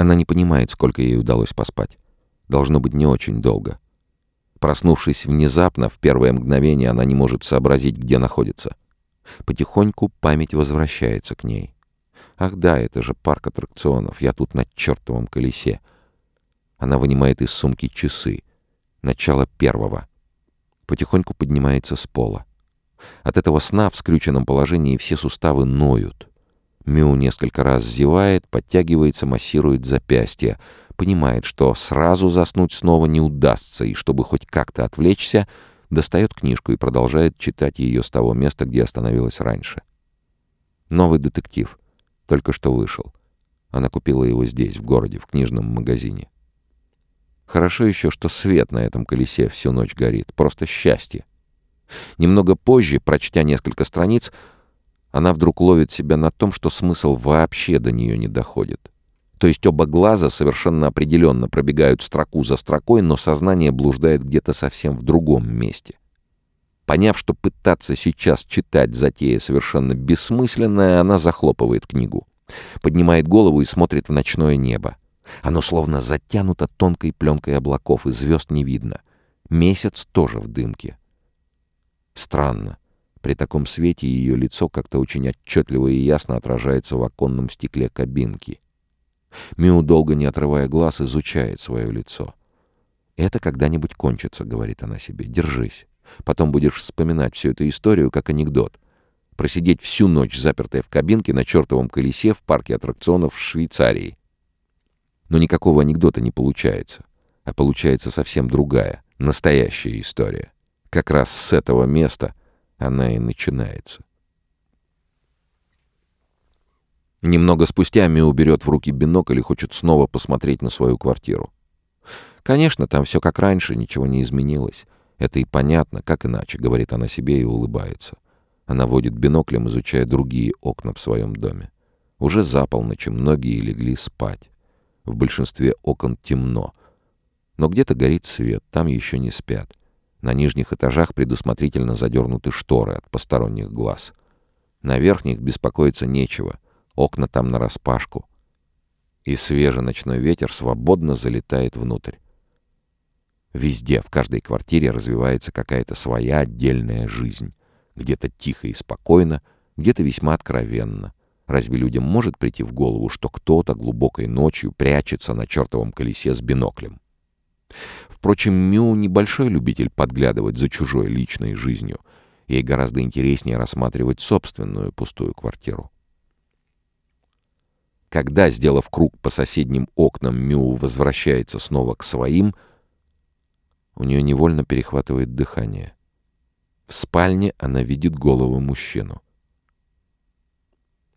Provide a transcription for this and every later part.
Она не понимает, сколько ей удалось поспать. Должно быть, не очень долго. Проснувшись внезапно, в первое мгновение она не может сообразить, где находится. Потихоньку память возвращается к ней. Ах да, это же парк аттракционов, я тут на чертовом колесе. Она вынимает из сумки часы. Начало первого. Потихоньку поднимается с пола. От этого сна в скрюченном положении все суставы ноют. Мю несколько раз зевает, подтягивается, массирует запястье — понимает, что сразу заснуть снова не удастся, и чтобы хоть как-то отвлечься, достает книжку и продолжает читать ее с того места, где остановилась раньше. Новый детектив. Только что вышел. Она купила его здесь, в городе, в книжном магазине. Хорошо еще, что свет на этом колесе всю ночь горит. Просто счастье. Немного позже, прочтя несколько страниц, она вдруг ловит себя на том, что смысл вообще до нее не доходит. То есть оба глаза совершенно определенно пробегают строку за строкой, но сознание блуждает где-то совсем в другом месте. Поняв, что пытаться сейчас читать затея совершенно бессмысленная, она захлопывает книгу. Поднимает голову и смотрит в ночное небо. Оно словно затянуто тонкой пленкой облаков, и звезд не видно. Месяц тоже в дымке. Странно. При таком свете ее лицо как-то очень отчетливо и ясно отражается в оконном стекле кабинки. Миу, долго не отрывая глаз, изучает свое лицо. «Это когда-нибудь кончится», — говорит она себе. «Держись. Потом будешь вспоминать всю эту историю как анекдот. Просидеть всю ночь запертая в кабинке на чертовом колесе в парке аттракционов в Швейцарии. Но никакого анекдота не получается. А получается совсем другая, настоящая история. Как раз с этого места она и начинается. Немного спустя Миу берет в руки бинокль и хочет снова посмотреть на свою квартиру. Конечно, там все как раньше, ничего не изменилось. Это и понятно, как иначе, говорит она себе и улыбается. Она водит биноклем, изучая другие окна в своем доме. Уже за полночь многие легли спать. В большинстве окон темно. Но где-то горит свет, там еще не спят. На нижних этажах предусмотрительно задернуты шторы от посторонних глаз. На верхних беспокоиться нечего — окна там нараспашку, и свежий ночной ветер свободно залетает внутрь. Везде, в каждой квартире развивается какая-то своя отдельная жизнь. Где-то тихо и спокойно, где-то весьма откровенно. Разве людям может прийти в голову, что кто-то глубокой ночью прячется на чертовом колесе с биноклем? Впрочем, Мю небольшой любитель подглядывать за чужой личной жизнью. Ей гораздо интереснее рассматривать собственную пустую квартиру. Когда, сделав круг по соседним окнам, Мю возвращается снова к своим, у нее невольно перехватывает дыхание. В спальне она видит голову мужчину.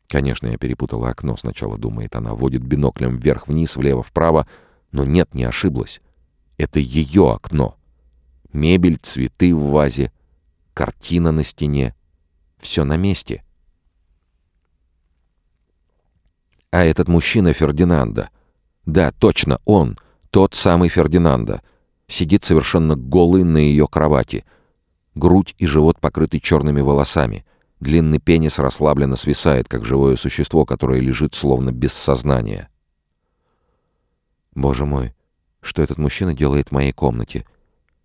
Конечно, я перепутала окно, сначала думает она, водит биноклем вверх-вниз, влево-вправо, но нет, не ошиблась. Это ее окно. Мебель, цветы в вазе, картина на стене. Все на месте. — А этот мужчина Фердинанда. Да, точно, он, тот самый Фердинанда. Сидит совершенно голый на ее кровати. Грудь и живот покрыты черными волосами. Длинный пенис расслабленно свисает, как живое существо, которое лежит словно без сознания. Боже мой, что этот мужчина делает в моей комнате?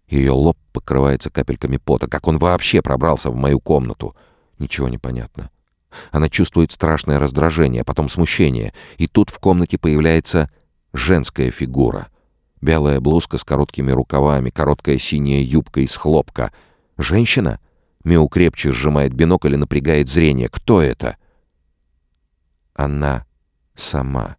Ее лоб покрывается капельками пота. Как он вообще пробрался в мою комнату? Ничего не понятно. Она чувствует страшное раздражение, потом смущение. И тут в комнате появляется женская фигура. Белая блузка с короткими рукавами, короткая синяя юбка из хлопка. Женщина? Меу крепче сжимает бинокль и напрягает зрение. Кто это? Она сама.